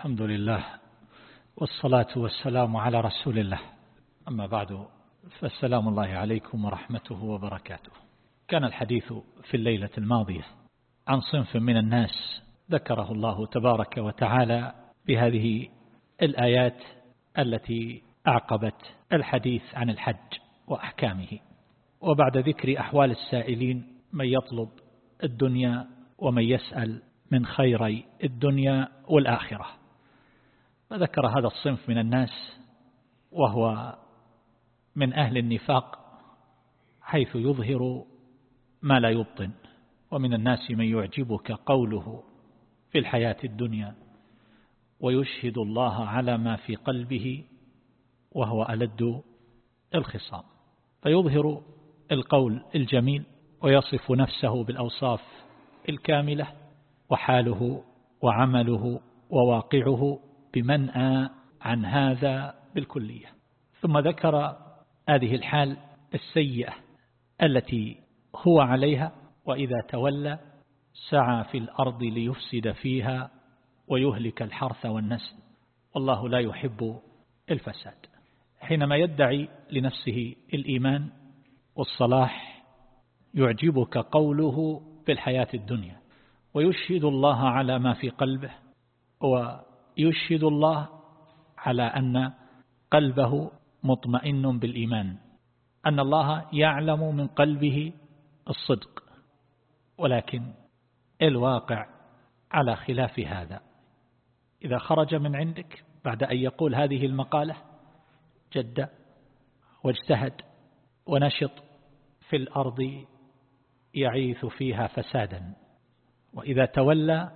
الحمد لله والصلاة والسلام على رسول الله. أما بعد فالسلام الله عليكم ورحمته وبركاته. كان الحديث في الليلة الماضية عن صنف من الناس ذكره الله تبارك وتعالى بهذه الآيات التي أعقبت الحديث عن الحج وأحكامه. وبعد ذكر أحوال السائلين من يطلب الدنيا ومن يسأل من خيري الدنيا والآخرة. فذكر هذا الصنف من الناس وهو من أهل النفاق حيث يظهر ما لا يبطن ومن الناس من يعجبك قوله في الحياة الدنيا ويشهد الله على ما في قلبه وهو ألد الخصام فيظهر القول الجميل ويصف نفسه بالأوصاف الكاملة وحاله وعمله وواقعه بمنأى عن هذا بالكلية. ثم ذكر هذه الحال السيئة التي هو عليها وإذا تولى سعى في الأرض ليفسد فيها ويهلك الحرث والنسل. والله لا يحب الفساد. حينما يدعي لنفسه الإيمان والصلاح يعجبك قوله في الحياة الدنيا ويشهد الله على ما في قلبه ويشهد الله على أن قلبه مطمئن بالإيمان. أن الله يعلم من قلبه الصدق. ولكن الواقع على خلاف هذا. إذا خرج من عندك بعد أن يقول هذه المقالة جد واجتهد ونشط في الأرض يعيث فيها فسادا. وإذا تولى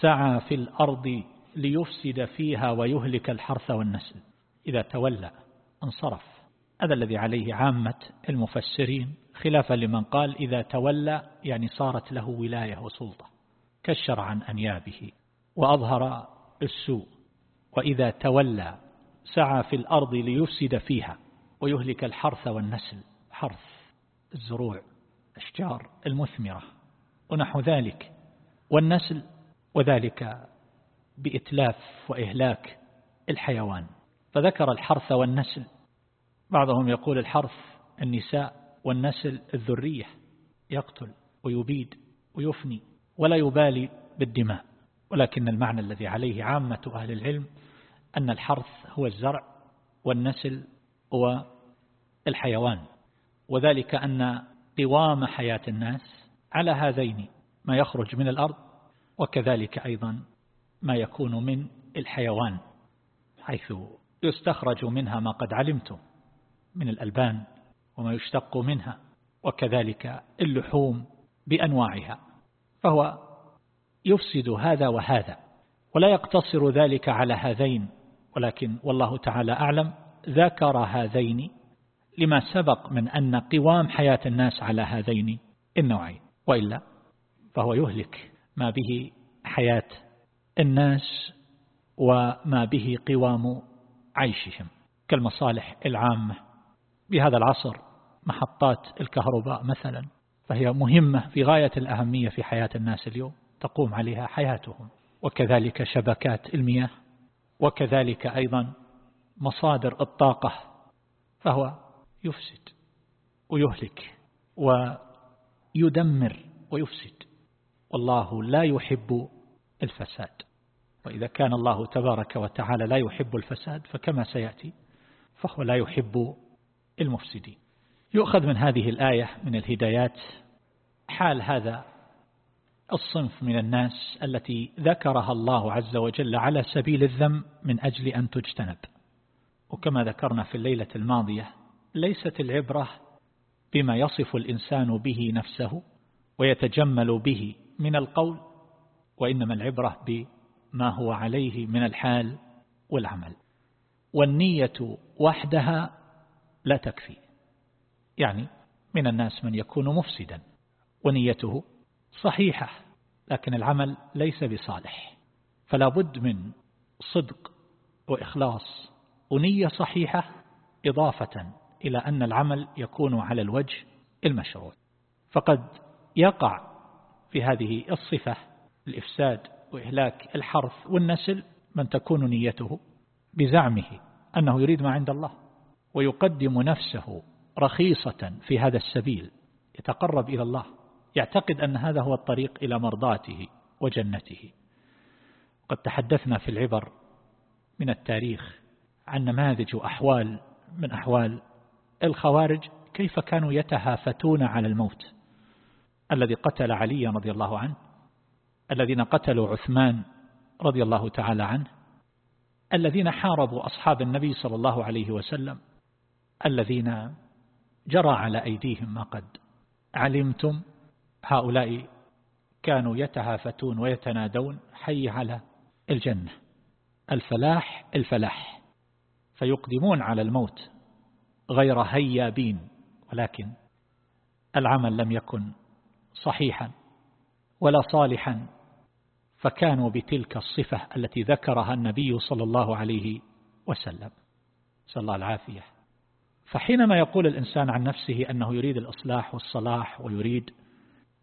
سعى في الأرض ليفسد فيها ويهلك الحرث والنسل. إذا تولى انصرف. هذا الذي عليه عامة المفسرين خلافا لمن قال إذا تولى يعني صارت له ولاية وسلطة. كشر عن أنيابه وأظهر السوء. وإذا تولى سعى في الأرض ليفسد فيها ويهلك الحرث والنسل. حرث الزروع أشجار المثمرة ونحو ذلك. والنسل وذلك بإتلاف وإهلاك الحيوان. فذكر الحرث والنسل. بعضهم يقول الحرث النساء والنسل الذرية. يقتل ويبيد ويفني ولا يبالي بالدماء. ولكن المعنى الذي عليه عامة أهل العلم أن الحرث هو الزرع والنسل هو الحيوان. وذلك أن قوام حياة الناس على هذين ما يخرج من الأرض وكذلك أيضا ما يكون من الحيوان حيث يستخرج منها ما قد علمتم من الألبان وما يشتق منها وكذلك اللحوم بأنواعها فهو يفسد هذا وهذا ولا يقتصر ذلك على هذين ولكن والله تعالى أعلم ذكر هذين لما سبق من أن قوام حياة الناس على هذين النوعين وإلا فهو يهلك ما به حياة الناس وما به قوام عيشهم كالمصالح العامة. بهذا العصر محطات الكهرباء مثلا فهي مهمة في غاية الأهمية في حياة الناس اليوم تقوم عليها حياتهم. وكذلك شبكات المياه وكذلك أيضا مصادر الطاقة فهو يفسد ويهلك ويدمر ويفسد. والله لا يحب الفساد. وإذا كان الله تبارك وتعالى لا يحب الفساد فكما سيأتي فهو لا يحب المفسدين. يؤخذ من هذه الآية من الهدايات حال هذا الصنف من الناس التي ذكرها الله عز وجل على سبيل الذم من أجل أن تجتنب. وكما ذكرنا في الليلة الماضية ليست العبرة بما يصف الإنسان به نفسه ويتجمل به من القول وإنما العبرة بما هو عليه من الحال والعمل. والنية وحدها لا تكفي. يعني من الناس من يكون مفسدا. ونيته صحيحة لكن العمل ليس بصالح. فلا بد من صدق وإخلاص ونية صحيحة إضافة إلى أن العمل يكون على الوجه المشروع. فقد يقع في هذه الصفة الإفساد وإهلاك الحرث والنسل من تكون نيته بزعمه أنه يريد ما عند الله ويقدم نفسه رخيصة في هذا السبيل يتقرب إلى الله يعتقد أن هذا هو الطريق إلى مرضاته وجنته. قد تحدثنا في العبر من التاريخ عن نماذج وأحوال من أحوال الخوارج كيف كانوا يتهافتون على الموت. الذي قتل علي رضي الله عنه الذين قتلوا عثمان رضي الله تعالى عنه الذين حاربوا أصحاب النبي صلى الله عليه وسلم الذين جرى على أيديهم ما قد علمتم هؤلاء كانوا يتهافتون ويتنادون حي على الجنة. الفلاح الفلاح. فيقدمون على الموت غير هيابين ولكن العمل لم يكن صحيحا ولا صالحا. فكانوا بتلك الصفة التي ذكرها النبي صلى الله عليه وسلم. صلى الله العافية. فحينما يقول الإنسان عن نفسه أنه يريد الإصلاح والصلاح ويريد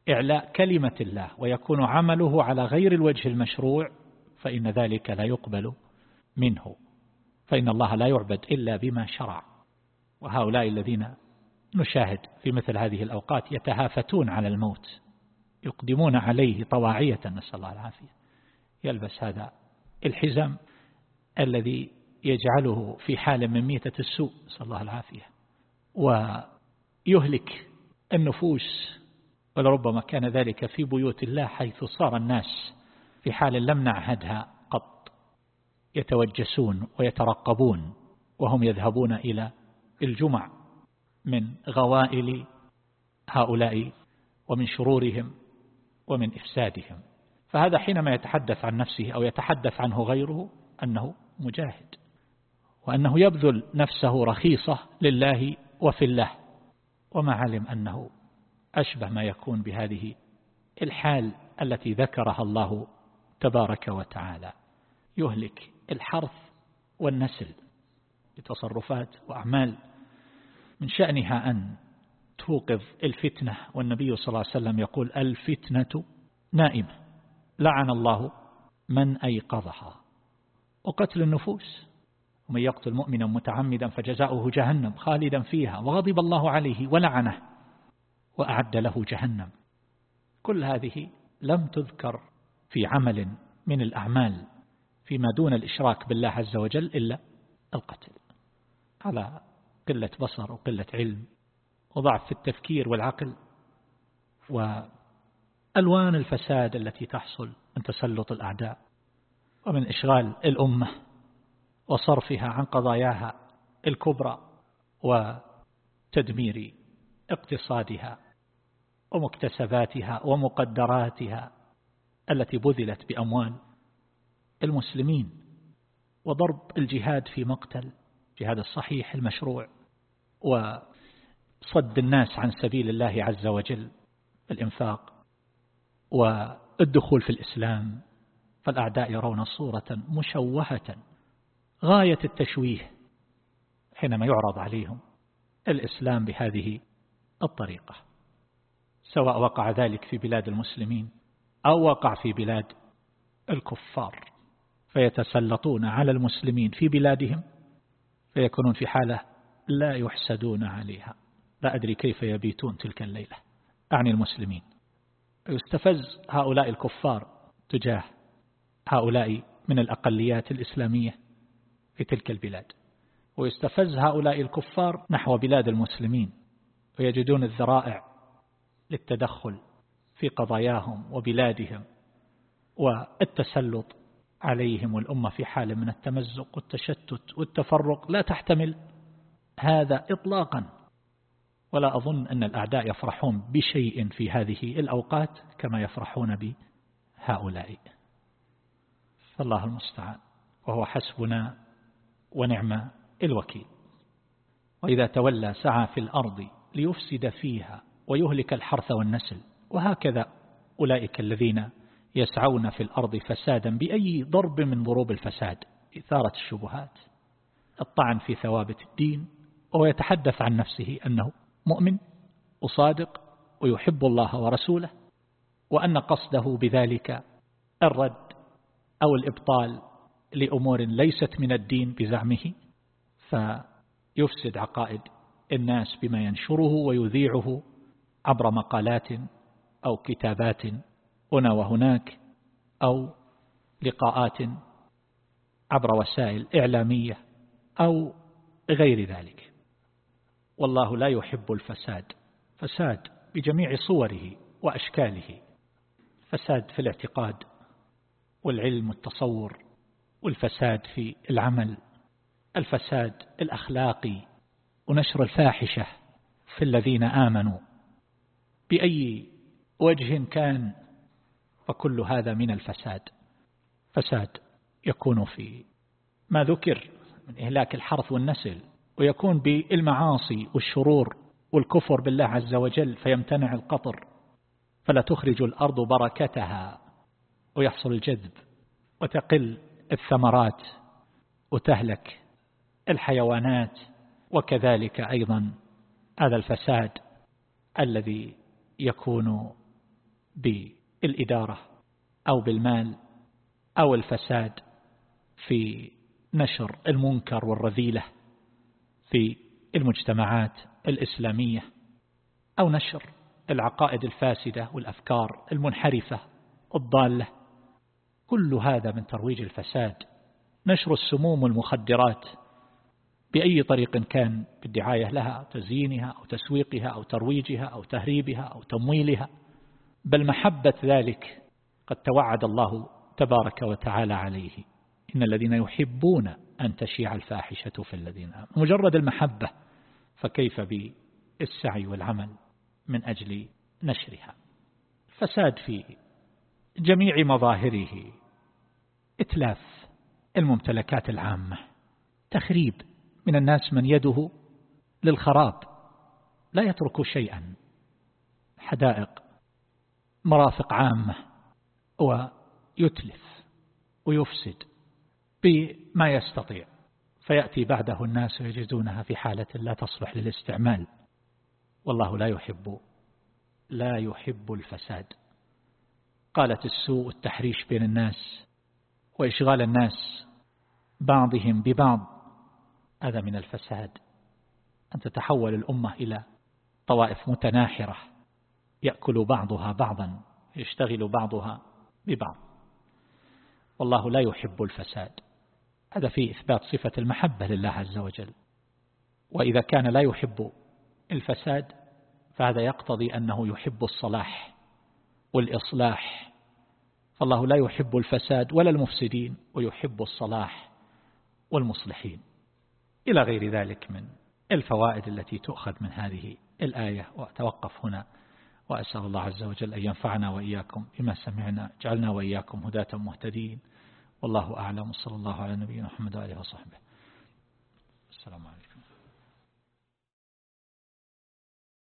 إعلاء كلمة الله ويكون عمله على غير الوجه المشروع فإن ذلك لا يقبل منه. فإن الله لا يعبد إلا بما شرع. وهؤلاء الذين نشاهد في مثل هذه الأوقات يتهافتون على الموت. يقدمون عليه طواعية نسأل الله العافية. يلبس هذا الحزام الذي يجعله في حال من ميتة السوء نسأل الله العافية. ويهلك النفوس ولربما كان ذلك في بيوت الله حيث صار الناس في حال لم نعهدها قط يتوجسون ويترقبون وهم يذهبون إلى الجمع من غوائل هؤلاء ومن شرورهم. ومن إفسادهم. فهذا حينما يتحدث عن نفسه أو يتحدث عنه غيره أنه مجاهد وأنه يبذل نفسه رخيصة لله وفي الله. وما علم أنه أشبه ما يكون بهذه الحال التي ذكرها الله تبارك وتعالى. يهلك الحرث والنسل بتصرفات وأعمال من شأنها أن توقظ الفتنة والنبي صلى الله عليه وسلم يقول الفتنة نائمة. لعن الله من أيقظها. وقتل النفوس. ومن يقتل مؤمنا متعمدا فجزاؤه جهنم خالدا فيها وغضب الله عليه ولعنه وأعد له جهنم. كل هذه لم تذكر في عمل من الأعمال فيما دون الإشراك بالله عز وجل إلا القتل. على قلة بصر وقلة علم. وضعف في التفكير والعقل وألوان الفساد التي تحصل من تسلط الأعداء ومن إشغال الأمة وصرفها عن قضاياها الكبرى وتدمير اقتصادها ومكتسباتها ومقدراتها التي بذلت بأموال المسلمين وضرب الجهاد في مقتل جهاد الصحيح المشروع وصد الناس عن سبيل الله عز وجل الإنفاق والدخول في الإسلام فالأعداء يرون صورة مشوهة غاية التشويه حينما يعرض عليهم الإسلام بهذه الطريقة سواء وقع ذلك في بلاد المسلمين أو وقع في بلاد الكفار فيتسلطون على المسلمين في بلادهم فيكونون في حالة لا يحسدون عليها. لا أدري كيف يبيتون تلك الليلة. أعني المسلمين. يستفز هؤلاء الكفار تجاه هؤلاء من الأقليات الإسلامية في تلك البلاد. ويستفز هؤلاء الكفار نحو بلاد المسلمين. ويجدون الذرائع للتدخل في قضاياهم وبلادهم والتسلط عليهم والأمة في حال من التمزق والتشتت والتفرق. لا تحتمل هذا إطلاقا. ولا أظن أن الأعداء يفرحون بشيء في هذه الأوقات كما يفرحون بهؤلاء. فالله المستعان وهو حسبنا ونعم الوكيل. وإذا تولى سعى في الأرض ليفسد فيها ويهلك الحرث والنسل وهكذا أولئك الذين يسعون في الأرض فسادا بأي ضرب من ضروب الفساد إثارة الشبهات الطعن في ثوابت الدين وهو يتحدث عن نفسه أنه مؤمن وصادق ويحب الله ورسوله وأن قصده بذلك الرد أو الإبطال لأمور ليست من الدين بزعمه فيفسد عقائد الناس بما ينشره ويذيعه عبر مقالات أو كتابات هنا وهناك أو لقاءات عبر وسائل إعلامية أو غير ذلك. والله لا يحب الفساد. فساد بجميع صوره وأشكاله. فساد في الاعتقاد والعلم والتصور والفساد في العمل. الفساد الأخلاقي ونشر الفاحشة في الذين آمنوا. بأي وجه كان فكل هذا من الفساد. فساد يكون في ما ذكر من إهلاك الحرث والنسل. ويكون بالمعاصي والشرور والكفر بالله عز وجل فيمتنع القطر فلا تخرج الأرض بركتها ويحصل الجذب وتقل الثمرات وتهلك الحيوانات وكذلك أيضا هذا الفساد الذي يكون بالإدارة أو بالمال أو الفساد في نشر المنكر والرذيلة. في المجتمعات الإسلامية أو نشر العقائد الفاسدة والأفكار المنحرفة الضالة. كل هذا من ترويج الفساد نشر السموم والمخدرات بأي طريق كان بالدعاية لها أو تزيينها أو تسويقها أو ترويجها أو تهريبها أو تمويلها. بل محبة ذلك قد توعد الله تبارك وتعالى عليه. إن الذين يحبون أن تشيع الفاحشة في الذين آمنوا. مجرد المحبة فكيف بالسعي والعمل من أجل نشرها؟ فساد في جميع مظاهره إتلاف الممتلكات العامة تخريب من الناس من يده للخراب لا يترك شيئا. حدائق مرافق عامة ويتلف ويفسد. بما يستطيع. فيأتي بعده الناس ويجدونها في حالة لا تصلح للاستعمال. والله لا يحب لا يحب الفساد. قالت السوء التحريش بين الناس وإشغال الناس بعضهم ببعض. هذا من الفساد. أن تتحول الأمة إلى طوائف متناحرة. يأكل بعضها بعضا يشتغل بعضها ببعض. والله لا يحب الفساد. هذا فيه إثبات صفة المحبة لله عز وجل. وإذا كان لا يحب الفساد فهذا يقتضي أنه يحب الصلاح والإصلاح. فالله لا يحب الفساد ولا المفسدين ويحب الصلاح والمصلحين. إلى غير ذلك من الفوائد التي تؤخذ من هذه الآية. وأتوقف هنا وأسأل الله عز وجل أن ينفعنا وإياكم بما سمعنا جعلنا وإياكم هداة مهتدين. والله أعلم. صلى الله على نبينا محمد وآله وصحبه. السلام عليكم.